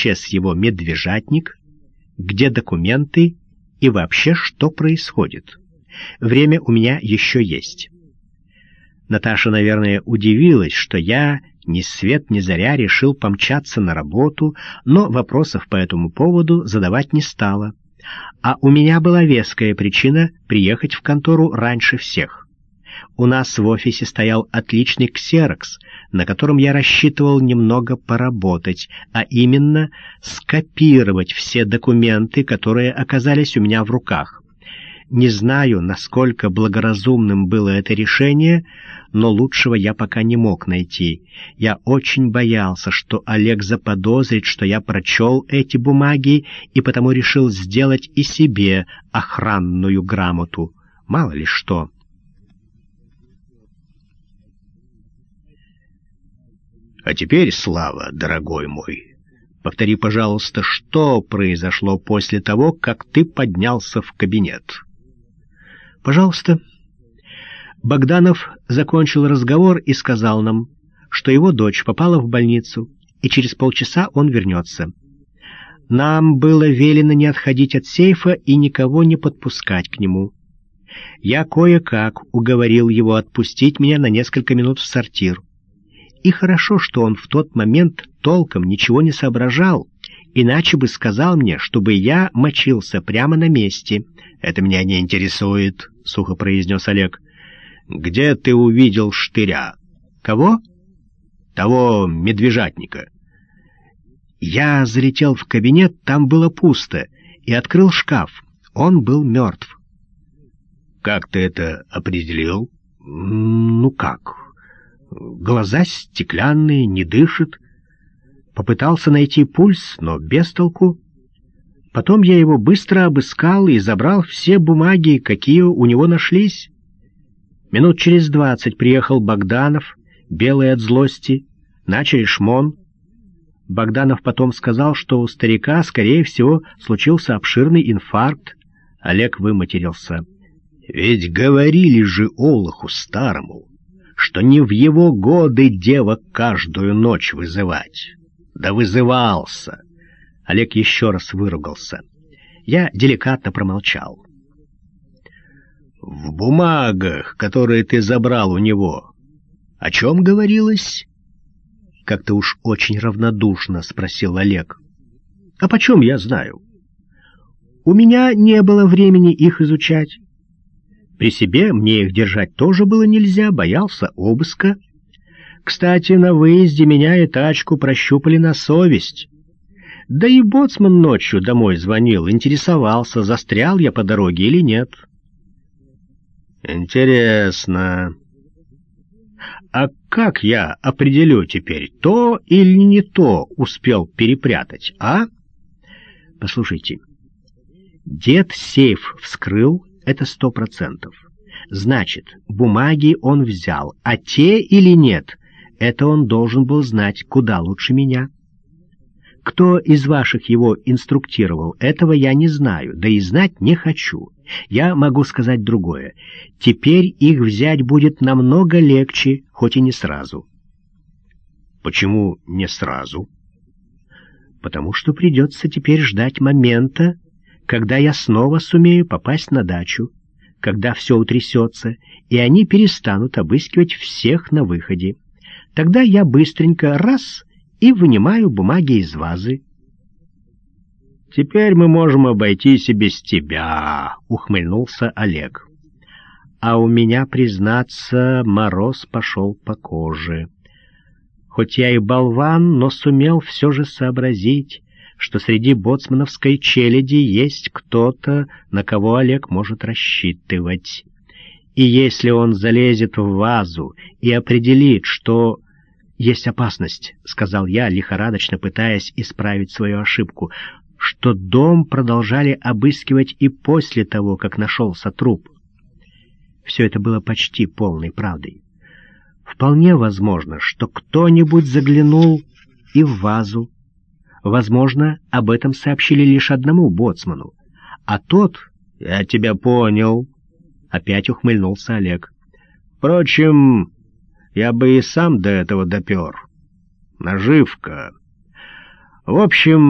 исчез его медвежатник, где документы и вообще что происходит. Время у меня еще есть. Наташа, наверное, удивилась, что я ни свет ни заря решил помчаться на работу, но вопросов по этому поводу задавать не стала. А у меня была веская причина приехать в контору раньше всех. У нас в офисе стоял отличный ксерокс, на котором я рассчитывал немного поработать, а именно скопировать все документы, которые оказались у меня в руках. Не знаю, насколько благоразумным было это решение, но лучшего я пока не мог найти. Я очень боялся, что Олег заподозрит, что я прочел эти бумаги, и потому решил сделать и себе охранную грамоту. Мало ли что. А теперь, Слава, дорогой мой, повтори, пожалуйста, что произошло после того, как ты поднялся в кабинет. Пожалуйста. Богданов закончил разговор и сказал нам, что его дочь попала в больницу, и через полчаса он вернется. Нам было велено не отходить от сейфа и никого не подпускать к нему. Я кое-как уговорил его отпустить меня на несколько минут в сортир. И хорошо, что он в тот момент толком ничего не соображал, иначе бы сказал мне, чтобы я мочился прямо на месте. «Это меня не интересует», — сухо произнес Олег. «Где ты увидел штыря?» «Кого?» «Того медвежатника». Я залетел в кабинет, там было пусто, и открыл шкаф. Он был мертв. «Как ты это определил?» «Ну как? Глаза стеклянные, не дышит. Попытался найти пульс, но без толку. Потом я его быстро обыскал и забрал все бумаги, какие у него нашлись. Минут через двадцать приехал Богданов, белый от злости, начали шмон. Богданов потом сказал, что у старика, скорее всего, случился обширный инфаркт. Олег выматерился. «Ведь говорили же Олуху старому, что не в его годы девок каждую ночь вызывать. Да вызывался. Олег еще раз выругался. Я деликатно промолчал. «В бумагах, которые ты забрал у него, о чем говорилось?» Как-то уж очень равнодушно спросил Олег. «А почем я знаю? У меня не было времени их изучать. При себе мне их держать тоже было нельзя, боялся обыска. Кстати, на выезде меня и тачку прощупали на совесть. Да и боцман ночью домой звонил, интересовался, застрял я по дороге или нет. Интересно. А как я определю теперь, то или не то успел перепрятать, а? Послушайте, дед сейф вскрыл это сто процентов. Значит, бумаги он взял, а те или нет, это он должен был знать куда лучше меня. Кто из ваших его инструктировал, этого я не знаю, да и знать не хочу. Я могу сказать другое. Теперь их взять будет намного легче, хоть и не сразу. Почему не сразу? Потому что придется теперь ждать момента, когда я снова сумею попасть на дачу, когда все утрясется, и они перестанут обыскивать всех на выходе. Тогда я быстренько раз и вынимаю бумаги из вазы. «Теперь мы можем обойтись и без тебя», — ухмыльнулся Олег. А у меня, признаться, мороз пошел по коже. Хоть я и болван, но сумел все же сообразить, что среди боцмановской челяди есть кто-то, на кого Олег может рассчитывать. И если он залезет в вазу и определит, что... «Есть опасность», — сказал я, лихорадочно пытаясь исправить свою ошибку, что дом продолжали обыскивать и после того, как нашелся труп. Все это было почти полной правдой. Вполне возможно, что кто-нибудь заглянул и в вазу, Возможно, об этом сообщили лишь одному боцману. А тот... «Я тебя понял», — опять ухмыльнулся Олег. «Впрочем, я бы и сам до этого допер. Наживка. В общем,